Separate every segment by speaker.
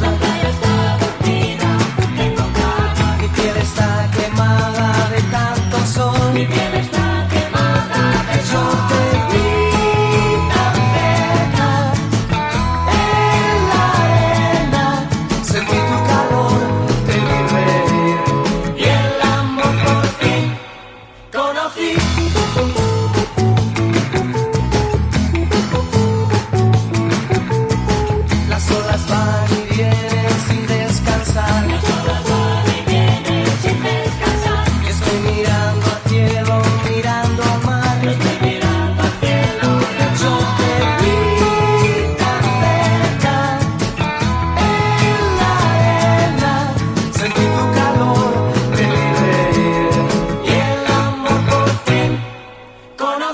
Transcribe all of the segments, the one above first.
Speaker 1: La playa está dormida, tengo calma, mi piel está quemada de tanto sol. Mi piel está quemada, Yo te vi la pena, en la arena, sentí tu calor, de mi ver y el amor por ti, conocí.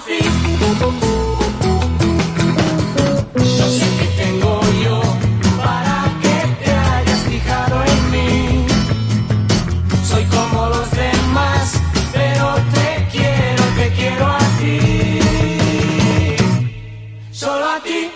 Speaker 1: No sé qué tengo yo para que te hayas fijado en mí. Soy como los demás, pero te quiero, te quiero a ti. Solo a ti.